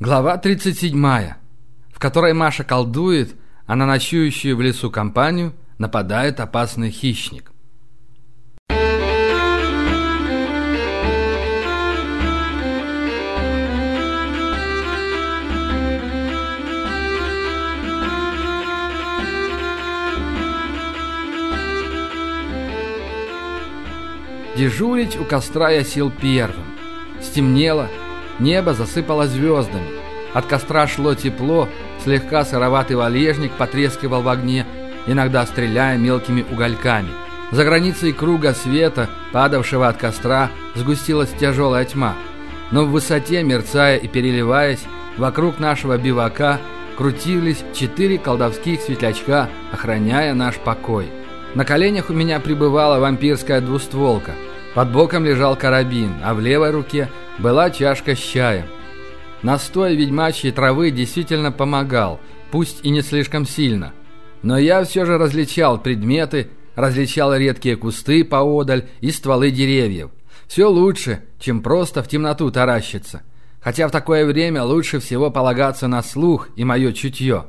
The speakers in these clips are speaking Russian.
Глава 37, в которой Маша колдует, а на ночующую в лесу компанию нападает опасный хищник. Дежурить у костра я сел первым. Стемнело, Небо засыпало звездами. От костра шло тепло, слегка сыроватый валежник потрескивал в огне, иногда стреляя мелкими угольками. За границей круга света, падавшего от костра, сгустилась тяжелая тьма. Но в высоте, мерцая и переливаясь, вокруг нашего бивака крутились четыре колдовских светлячка, охраняя наш покой. На коленях у меня пребывала вампирская двустволка. Под боком лежал карабин, а в левой руке была чашка с чаем. Настой ведьмачьей травы действительно помогал, пусть и не слишком сильно. Но я все же различал предметы, различал редкие кусты поодаль и стволы деревьев. Все лучше, чем просто в темноту таращиться. Хотя в такое время лучше всего полагаться на слух и мое чутье.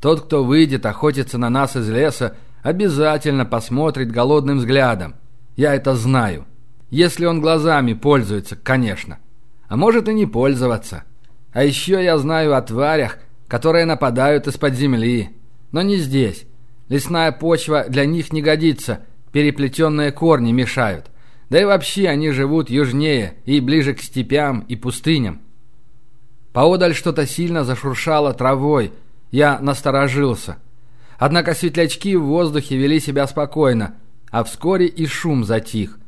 Тот, кто выйдет охотиться на нас из леса, обязательно посмотрит голодным взглядом. Я это знаю. Если он глазами пользуется, конечно. А может и не пользоваться. А еще я знаю о тварях, которые нападают из-под земли. Но не здесь. Лесная почва для них не годится, переплетенные корни мешают. Да и вообще они живут южнее и ближе к степям и пустыням. Поодаль что-то сильно зашуршало травой. Я насторожился. Однако светлячки в воздухе вели себя спокойно, а вскоре и шум затих.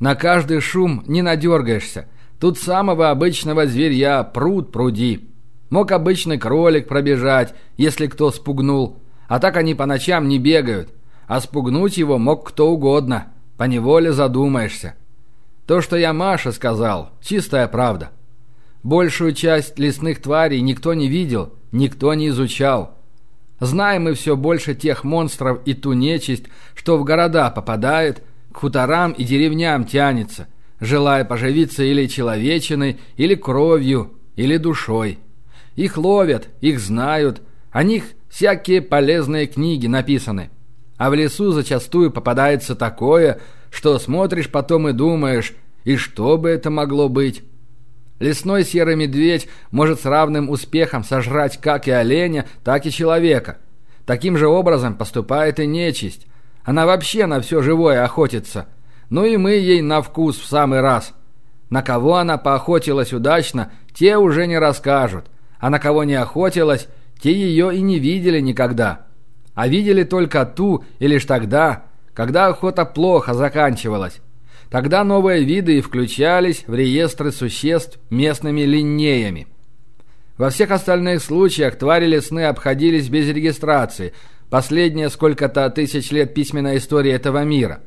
На каждый шум не надергаешься. Тут самого обычного зверья пруд пруди. Мог обычный кролик пробежать, если кто спугнул. А так они по ночам не бегают. А спугнуть его мог кто угодно. Поневоле задумаешься. То, что я Маше сказал, чистая правда. Большую часть лесных тварей никто не видел, никто не изучал. Знаем мы все больше тех монстров и ту нечисть, что в города попадает – к хуторам и деревням тянется, желая поживиться или человечиной, или кровью, или душой. Их ловят, их знают, о них всякие полезные книги написаны. А в лесу зачастую попадается такое, что смотришь потом и думаешь, и что бы это могло быть? Лесной серый медведь может с равным успехом сожрать как и оленя, так и человека. Таким же образом поступает и нечисть. Она вообще на все живое охотится. Ну и мы ей на вкус в самый раз. На кого она поохотилась удачно, те уже не расскажут. А на кого не охотилась, те ее и не видели никогда. А видели только ту и лишь тогда, когда охота плохо заканчивалась. Тогда новые виды и включались в реестры существ местными линеями. Во всех остальных случаях твари лесные обходились без регистрации – Последняя сколько-то тысяч лет письменная история этого мира.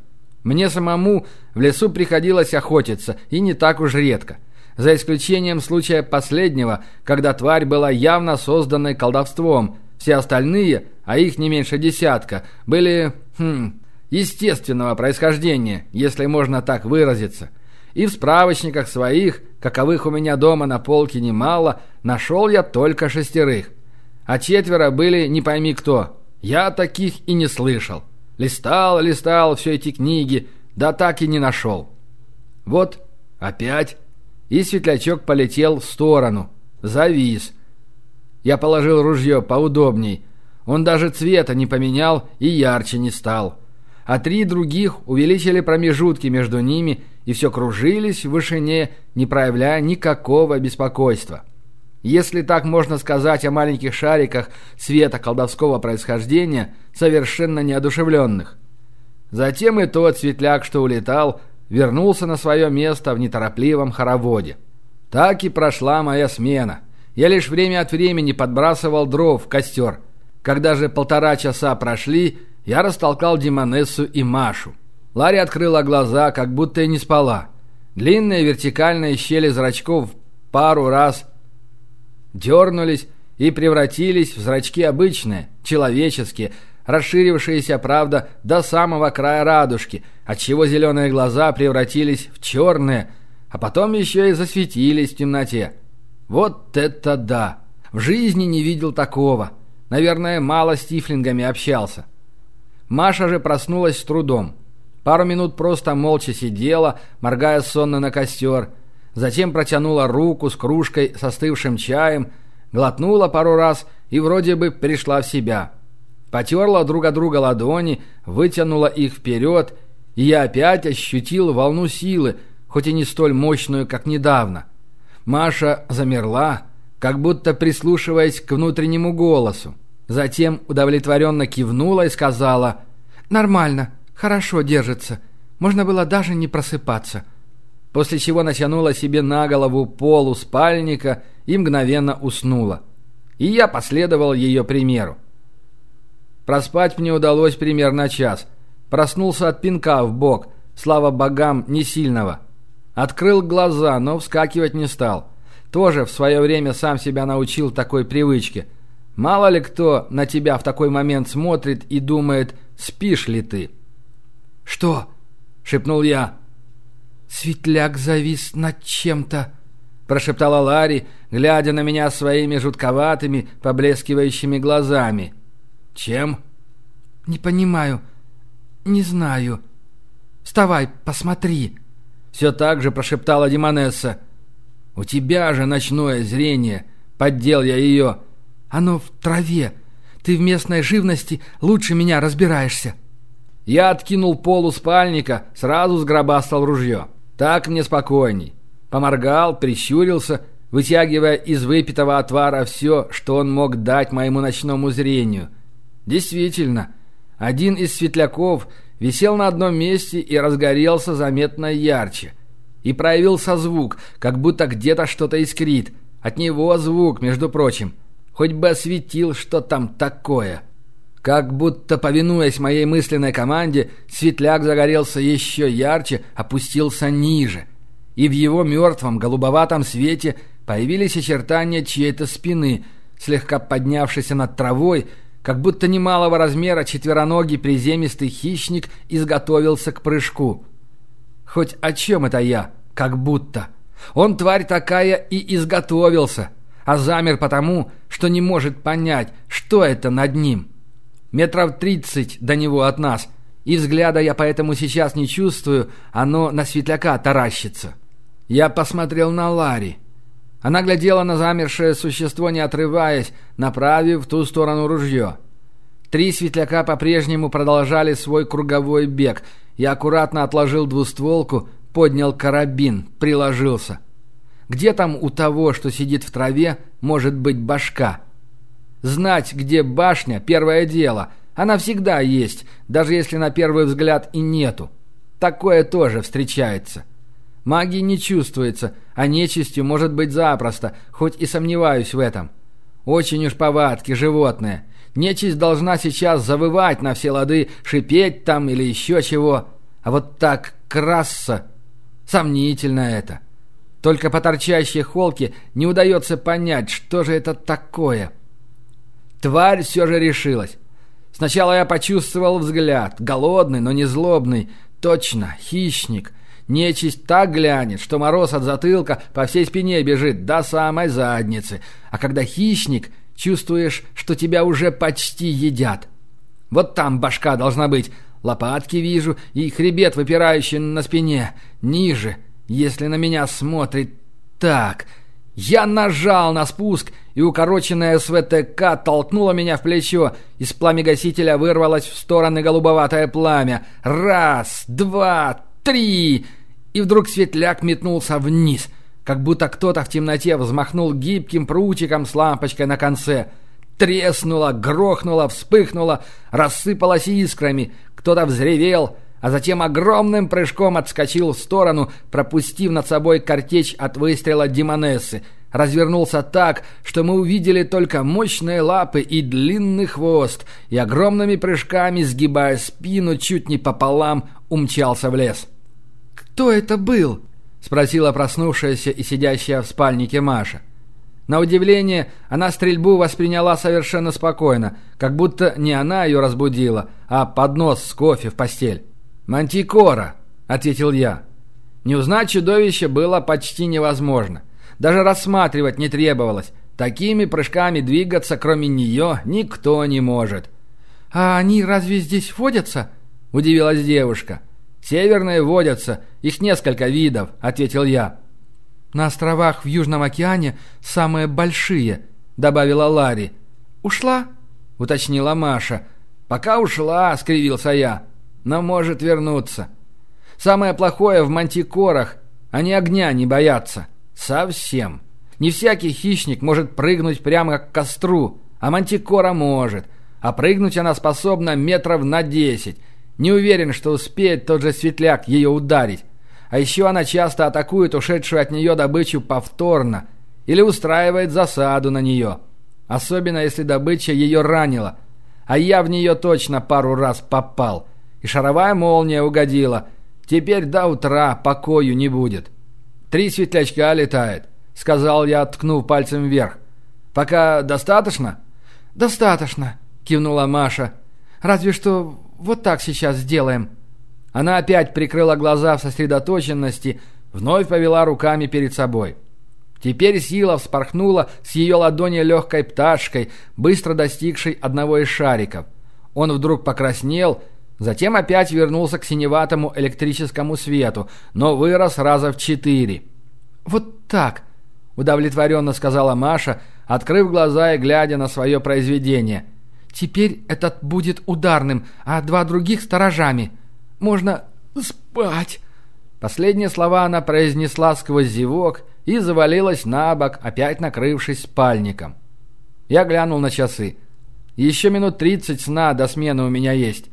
Мне самому в лесу приходилось охотиться, и не так уж редко. За исключением случая последнего, когда тварь была явно созданной колдовством. Все остальные, а их не меньше десятка, были, хм, естественного происхождения, если можно так выразиться. И в справочниках своих, каковых у меня дома на полке немало, нашел я только шестерых. А четверо были не пойми кто, я таких и не слышал. Листал, листал все эти книги, да так и не нашел. Вот, опять. И светлячок полетел в сторону. Завис. Я положил ружье поудобней. Он даже цвета не поменял и ярче не стал. А три других увеличили промежутки между ними и все кружились в вышине, не проявляя никакого беспокойства. Если так можно сказать о маленьких шариках света колдовского происхождения, совершенно неодушевленных. Затем и тот светляк, что улетал, вернулся на свое место в неторопливом хороводе. Так и прошла моя смена. Я лишь время от времени подбрасывал дров в костер. Когда же полтора часа прошли, я растолкал Димонессу и Машу. Ларри открыла глаза, как будто и не спала. Длинные вертикальные щели зрачков пару раз дернулись и превратились в зрачки обычные, человеческие, расширившиеся, правда, до самого края радужки, отчего зеленые глаза превратились в черные, а потом еще и засветились в темноте. Вот это да! В жизни не видел такого. Наверное, мало с тифлингами общался. Маша же проснулась с трудом. Пару минут просто молча сидела, моргая сонно на костер. Затем протянула руку с кружкой с остывшим чаем, глотнула пару раз и вроде бы пришла в себя. Потерла друг от друга ладони, вытянула их вперед, и я опять ощутил волну силы, хоть и не столь мощную, как недавно. Маша замерла, как будто прислушиваясь к внутреннему голосу. Затем удовлетворенно кивнула и сказала «Нормально, хорошо держится. Можно было даже не просыпаться». После чего натянула себе на голову полу спальника и мгновенно уснула. И я последовал ее примеру. Проспать мне удалось примерно час. Проснулся от пинка в бок, слава богам, не сильного. Открыл глаза, но вскакивать не стал. Тоже в свое время сам себя научил такой привычке. Мало ли кто на тебя в такой момент смотрит и думает, спишь ли ты. «Что?» — шепнул я. «Светляк завис над чем-то», — прошептала Ларри, глядя на меня своими жутковатыми, поблескивающими глазами. «Чем?» «Не понимаю. Не знаю. Вставай, посмотри». Все так же прошептала Димонесса. «У тебя же ночное зрение!» Поддел я ее. «Оно в траве. Ты в местной живности лучше меня разбираешься». Я откинул полу спальника, сразу сгробастал ружье. Так мне спокойней. Поморгал, прищурился, вытягивая из выпитого отвара все, что он мог дать моему ночному зрению. Действительно, один из светляков висел на одном месте и разгорелся заметно ярче. И проявился звук, как будто где-то что-то искрит. От него звук, между прочим. Хоть бы осветил, что там такое. Как будто, повинуясь моей мысленной команде, светляк загорелся еще ярче, опустился ниже. И в его мертвом голубоватом свете появились очертания чьей-то спины, слегка поднявшейся над травой, как будто немалого размера четвероногий приземистый хищник изготовился к прыжку. Хоть о чем это я? Как будто. Он, тварь такая, и изготовился, а замер потому, что не может понять, что это над ним. Метров тридцать до него от нас, и взгляда я поэтому сейчас не чувствую, оно на светляка таращится. Я посмотрел на Ларри. Она глядела на замершее существо, не отрываясь, направив в ту сторону ружье. Три светляка по-прежнему продолжали свой круговой бег. Я аккуратно отложил двустволку, поднял карабин, приложился. Где там у того, что сидит в траве, может быть башка? Знать, где башня, первое дело. Она всегда есть, даже если на первый взгляд и нету. Такое тоже встречается. Магии не чувствуется, а нечистью может быть запросто, хоть и сомневаюсь в этом. Очень уж повадки животные. Нечисть должна сейчас завывать на все лады, шипеть там или еще чего. А вот так краса... Сомнительно это. Только по торчащей холке не удается понять, что же это такое. Тварь все же решилась. Сначала я почувствовал взгляд, голодный, но не злобный. Точно, хищник — Нечисть так глянет, что мороз от затылка по всей спине бежит до самой задницы. А когда хищник, чувствуешь, что тебя уже почти едят. Вот там башка должна быть. Лопатки вижу и хребет выпирающий на спине. Ниже, если на меня смотрит так. Я нажал на спуск, и укороченная СВТК толкнула меня в плечо. Из пламегасителя вырвалось в стороны голубоватое пламя. Раз, два, три... И вдруг светляк метнулся вниз, как будто кто-то в темноте взмахнул гибким прутиком с лампочкой на конце. Треснуло, грохнуло, вспыхнуло, рассыпалось искрами. Кто-то взревел, а затем огромным прыжком отскочил в сторону, пропустив над собой картечь от выстрела Димонессы. Развернулся так, что мы увидели только мощные лапы и длинный хвост, и огромными прыжками, сгибая спину чуть не пополам, умчался в лес. «Кто это был?» — спросила проснувшаяся и сидящая в спальнике Маша. На удивление, она стрельбу восприняла совершенно спокойно, как будто не она ее разбудила, а поднос с кофе в постель. «Мантикора», — ответил я. Не узнать чудовище было почти невозможно. Даже рассматривать не требовалось. Такими прыжками двигаться, кроме нее, никто не может. «А они разве здесь водятся?» – удивилась девушка. «Северные водятся, их несколько видов», – ответил я. «На островах в Южном океане самые большие», – добавила Ларри. «Ушла?» – уточнила Маша. «Пока ушла», – скривился я. «Но может вернуться. Самое плохое в мантикорах – они огня не боятся. Совсем. Не всякий хищник может прыгнуть прямо к костру, а мантикора может. А прыгнуть она способна метров на десять. Не уверен, что успеет тот же светляк ее ударить. А еще она часто атакует ушедшую от нее добычу повторно или устраивает засаду на нее. Особенно, если добыча ее ранила. А я в нее точно пару раз попал. И шаровая молния угодила – Теперь до утра покою не будет. Три светлячка летает, сказал я, ткнув пальцем вверх. Пока достаточно? Достаточно, кивнула Маша. Разве что вот так сейчас сделаем. Она опять прикрыла глаза в сосредоточенности, вновь повела руками перед собой. Теперь сила вспорхнула с ее ладони легкой пташкой, быстро достигшей одного из шариков. Он вдруг покраснел Затем опять вернулся к синеватому электрическому свету, но вырос раза в четыре. «Вот так», — удовлетворенно сказала Маша, открыв глаза и глядя на свое произведение. «Теперь этот будет ударным, а два других — сторожами. Можно спать». Последние слова она произнесла сквозь зевок и завалилась на бок, опять накрывшись спальником. Я глянул на часы. Еще минут тридцать сна до смены у меня есть.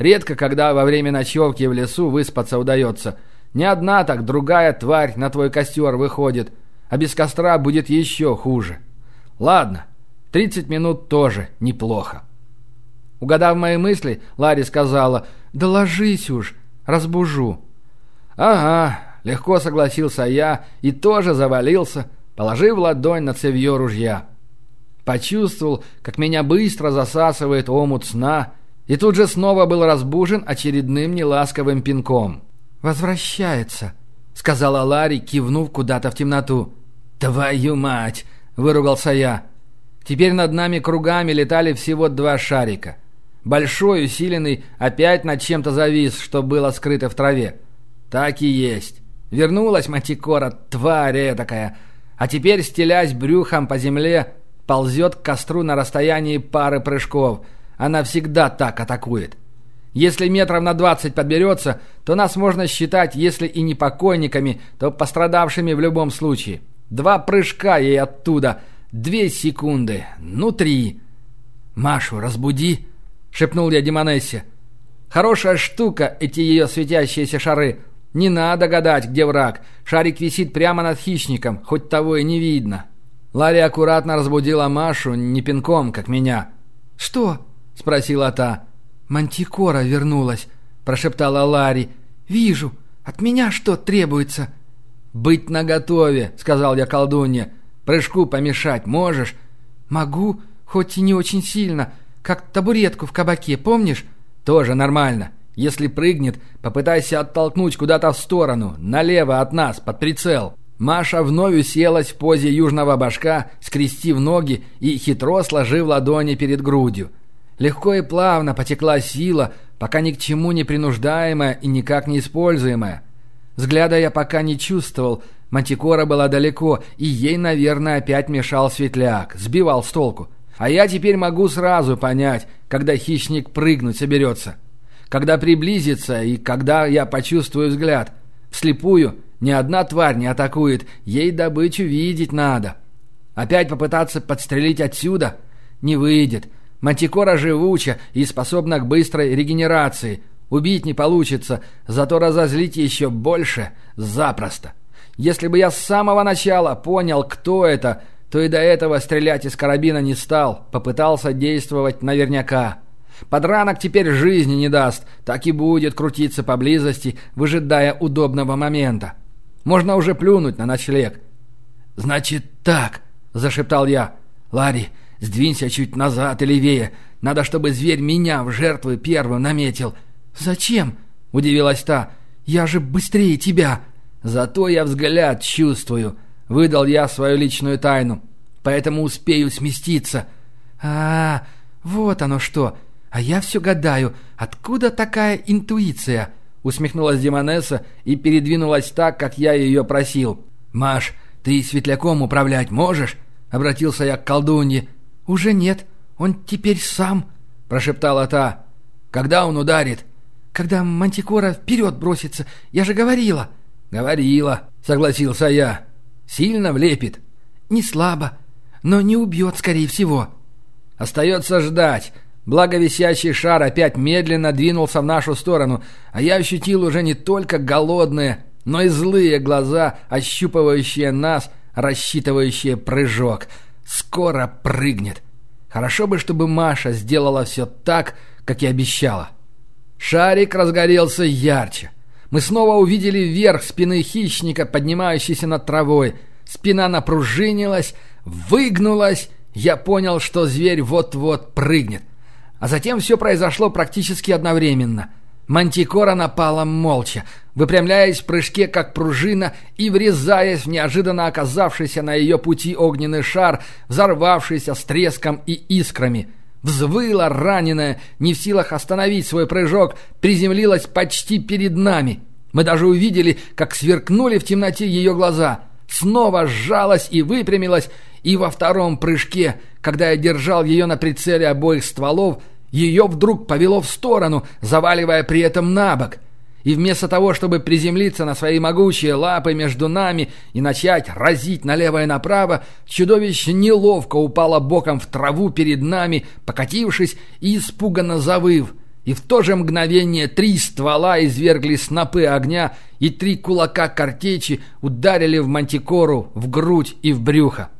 Редко, когда во время ночевки в лесу выспаться удается. Не одна, так другая тварь на твой костер выходит, а без костра будет еще хуже. Ладно, 30 минут тоже неплохо. Угадав мои мысли, Ларри сказала, «Да ложись уж, разбужу». «Ага», — легко согласился я и тоже завалился, положив ладонь на цевье ружья. Почувствовал, как меня быстро засасывает омут сна, и тут же снова был разбужен очередным неласковым пинком. «Возвращается», — сказала Ларри, кивнув куда-то в темноту. «Твою мать!» — выругался я. Теперь над нами кругами летали всего два шарика. Большой, усиленный, опять над чем-то завис, что было скрыто в траве. Так и есть. Вернулась Матикора, тварь такая, а теперь, стелясь брюхом по земле, ползет к костру на расстоянии пары прыжков — она всегда так атакует. Если метров на двадцать подберется, то нас можно считать, если и не покойниками, то пострадавшими в любом случае. Два прыжка ей оттуда. Две секунды. Ну, три. «Машу разбуди», — шепнул я Демонессе. «Хорошая штука, эти ее светящиеся шары. Не надо гадать, где враг. Шарик висит прямо над хищником, хоть того и не видно». Ларри аккуратно разбудила Машу, не пинком, как меня. «Что?» — спросила та. «Мантикора вернулась», — прошептала Ларри. «Вижу. От меня что требуется?» «Быть наготове», — сказал я колдунье. «Прыжку помешать можешь?» «Могу, хоть и не очень сильно. Как табуретку в кабаке, помнишь?» «Тоже нормально. Если прыгнет, попытайся оттолкнуть куда-то в сторону, налево от нас, под прицел». Маша вновь уселась в позе южного башка, скрестив ноги и хитро сложив ладони перед грудью. Легко и плавно потекла сила, пока ни к чему не принуждаемая и никак не используемая. Взгляда я пока не чувствовал, Мантикора была далеко, и ей, наверное, опять мешал светляк, сбивал с толку. А я теперь могу сразу понять, когда хищник прыгнуть соберется. Когда приблизится и когда я почувствую взгляд. Вслепую ни одна тварь не атакует, ей добычу видеть надо. Опять попытаться подстрелить отсюда? Не выйдет. Мантикора живуча и способна к быстрой регенерации. Убить не получится, зато разозлить еще больше запросто. Если бы я с самого начала понял, кто это, то и до этого стрелять из карабина не стал, попытался действовать наверняка. Подранок теперь жизни не даст, так и будет крутиться поблизости, выжидая удобного момента. Можно уже плюнуть на ночлег. «Значит так», — зашептал я. «Ларри, Сдвинься чуть назад и левее. Надо, чтобы зверь меня в жертву первым наметил». «Зачем?» — удивилась та. «Я же быстрее тебя». «Зато я взгляд чувствую», — выдал я свою личную тайну. «Поэтому успею сместиться». «А, вот оно что! А я все гадаю, откуда такая интуиция?» Усмехнулась Демонесса и передвинулась так, как я ее просил. «Маш, ты светляком управлять можешь?» Обратился я к колдунье. «Уже нет, он теперь сам», — прошептала та. «Когда он ударит?» «Когда Мантикора вперед бросится, я же говорила». «Говорила», — согласился я. «Сильно влепит?» «Не слабо, но не убьет, скорее всего». «Остается ждать». Благо висящий шар опять медленно двинулся в нашу сторону, а я ощутил уже не только голодные, но и злые глаза, ощупывающие нас, рассчитывающие прыжок. Скоро прыгнет. Хорошо бы, чтобы Маша сделала все так, как и обещала. Шарик разгорелся ярче. Мы снова увидели верх спины хищника, поднимающийся над травой. Спина напружинилась, выгнулась. Я понял, что зверь вот-вот прыгнет. А затем все произошло практически одновременно. Мантикора напала молча, выпрямляясь в прыжке, как пружина, и врезаясь в неожиданно оказавшийся на ее пути огненный шар, взорвавшийся с треском и искрами. Взвыла раненая, не в силах остановить свой прыжок, приземлилась почти перед нами. Мы даже увидели, как сверкнули в темноте ее глаза. Снова сжалась и выпрямилась, и во втором прыжке, когда я держал ее на прицеле обоих стволов, ее вдруг повело в сторону, заваливая при этом на бок. И вместо того, чтобы приземлиться на свои могучие лапы между нами и начать разить налево и направо, чудовище неловко упало боком в траву перед нами, покатившись и испуганно завыв. И в то же мгновение три ствола извергли снопы огня, и три кулака картечи ударили в мантикору, в грудь и в брюхо.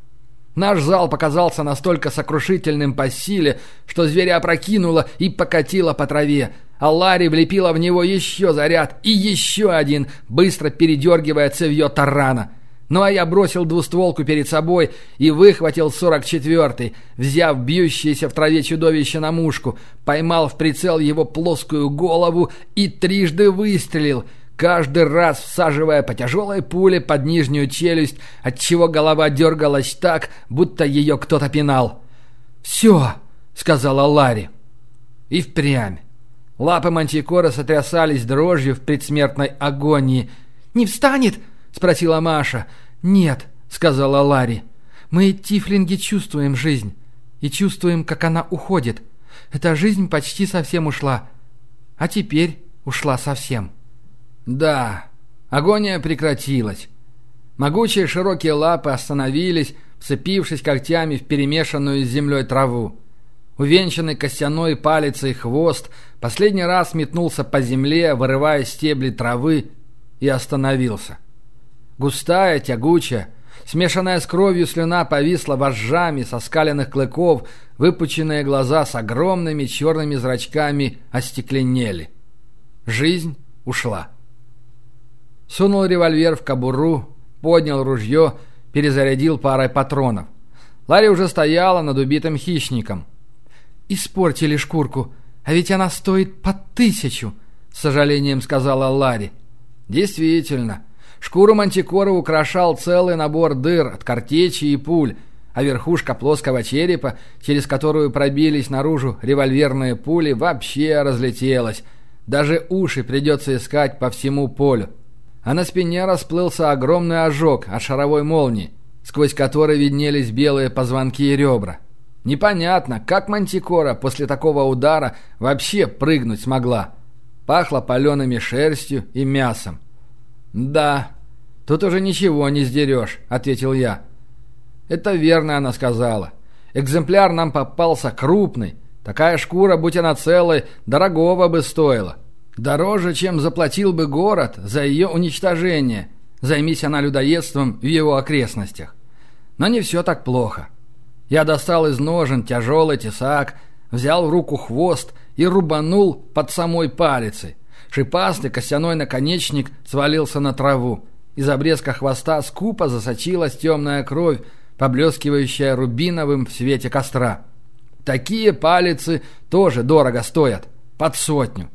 Наш зал показался настолько сокрушительным по силе, что зверя опрокинуло и покатило по траве, а Ларри влепила в него еще заряд и еще один, быстро передергивая цевье тарана. Ну а я бросил двустволку перед собой и выхватил сорок четвертый, взяв бьющееся в траве чудовище на мушку, поймал в прицел его плоскую голову и трижды выстрелил — каждый раз всаживая по тяжелой пуле под нижнюю челюсть, отчего голова дергалась так, будто ее кто-то пинал. «Все!» — сказала Ларри. И впрямь. Лапы мантикора сотрясались дрожью в предсмертной агонии. «Не встанет?» — спросила Маша. «Нет», — сказала Ларри. «Мы, тифлинги, чувствуем жизнь. И чувствуем, как она уходит. Эта жизнь почти совсем ушла. А теперь ушла совсем». Да, агония прекратилась. Могучие широкие лапы остановились, вцепившись когтями в перемешанную с землей траву. Увенчанный костяной палицей хвост последний раз метнулся по земле, вырывая стебли травы, и остановился. Густая, тягучая, смешанная с кровью слюна повисла вожжами со скаленных клыков, выпученные глаза с огромными черными зрачками остекленели. Жизнь ушла. Сунул револьвер в кобуру, поднял ружье, перезарядил парой патронов. Ларри уже стояла над убитым хищником. «Испортили шкурку, а ведь она стоит по тысячу», — с сожалением сказала Ларри. «Действительно, шкуру мантикора украшал целый набор дыр от картечи и пуль, а верхушка плоского черепа, через которую пробились наружу револьверные пули, вообще разлетелась. Даже уши придется искать по всему полю а на спине расплылся огромный ожог от шаровой молнии, сквозь который виднелись белые позвонки и ребра. Непонятно, как Мантикора после такого удара вообще прыгнуть смогла. Пахло палеными шерстью и мясом. «Да, тут уже ничего не сдерешь», — ответил я. «Это верно она сказала. Экземпляр нам попался крупный. Такая шкура, будь она целой, дорогого бы стоила. Дороже, чем заплатил бы город за ее уничтожение, займись она людоедством в его окрестностях. Но не все так плохо. Я достал из ножен тяжелый тесак, взял в руку хвост и рубанул под самой палицей. Шипастый костяной наконечник свалился на траву. Из обрезка хвоста скупо засочилась темная кровь, поблескивающая рубиновым в свете костра. Такие палицы тоже дорого стоят, под сотню.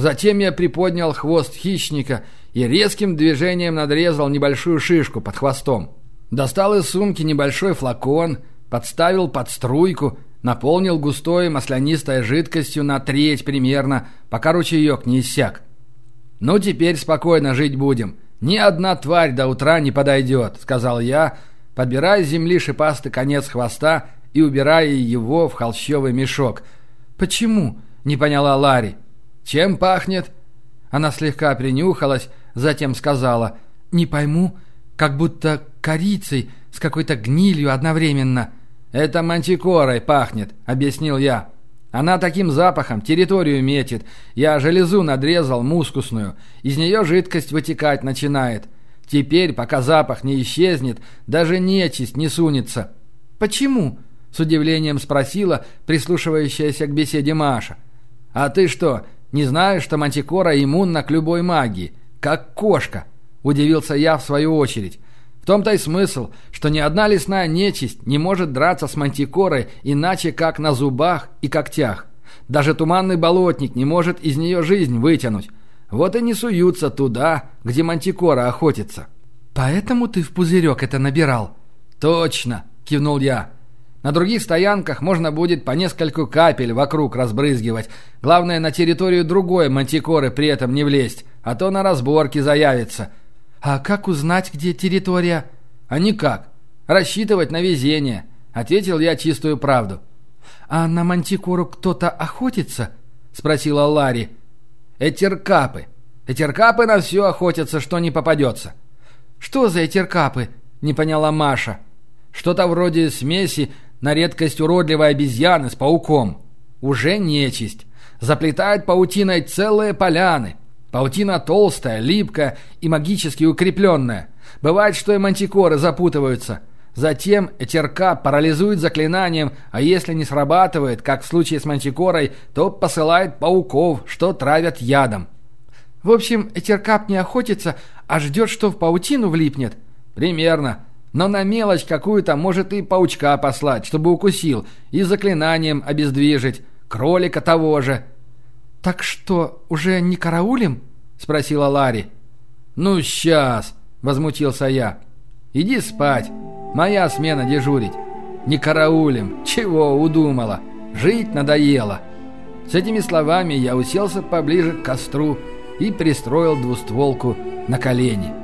Затем я приподнял хвост хищника и резким движением надрезал небольшую шишку под хвостом. Достал из сумки небольшой флакон, подставил под струйку, наполнил густой маслянистой жидкостью на треть примерно, пока ручеек не иссяк. «Ну, теперь спокойно жить будем. Ни одна тварь до утра не подойдет», — сказал я, подбирая с земли шипастый конец хвоста и убирая его в холщовый мешок. «Почему?» — не поняла Ларри. «Чем пахнет?» Она слегка принюхалась, затем сказала «Не пойму, как будто корицей с какой-то гнилью одновременно». «Это мантикорой пахнет», — объяснил я. «Она таким запахом территорию метит. Я железу надрезал, мускусную. Из нее жидкость вытекать начинает. Теперь, пока запах не исчезнет, даже нечисть не сунется». «Почему?» — с удивлением спросила прислушивающаяся к беседе Маша. «А ты что, не знаешь, что мантикора иммунна к любой магии? Как кошка!» — удивился я в свою очередь. В том-то и смысл, что ни одна лесная нечисть не может драться с мантикорой иначе как на зубах и когтях. Даже туманный болотник не может из нее жизнь вытянуть. Вот и не суются туда, где мантикора охотится. «Поэтому ты в пузырек это набирал?» «Точно!» – кивнул я. На других стоянках можно будет по нескольку капель вокруг разбрызгивать. Главное, на территорию другой мантикоры при этом не влезть, а то на разборке заявится. А как узнать, где территория? А никак. Рассчитывать на везение. Ответил я чистую правду. А на мантикору кто-то охотится? Спросила Ларри. Этеркапы. Этеркапы на все охотятся, что не попадется. Что за этеркапы? Не поняла Маша. Что-то вроде смеси на редкость уродливой обезьяны с пауком. Уже нечисть. Заплетает паутиной целые поляны. Паутина толстая, липкая и магически укрепленная. Бывает, что и мантикоры запутываются. Затем этерка парализует заклинанием, а если не срабатывает, как в случае с мантикорой, то посылает пауков, что травят ядом. В общем, этеркап не охотится, а ждет, что в паутину влипнет. Примерно. Но на мелочь какую-то может и паучка послать, чтобы укусил, и заклинанием обездвижить, кролика того же. «Так что, уже не караулим?» — спросила Ларри. «Ну, сейчас!» — возмутился я. «Иди спать. Моя смена дежурить. Не караулим. Чего удумала? Жить надоело». С этими словами я уселся поближе к костру и пристроил двустволку на колени.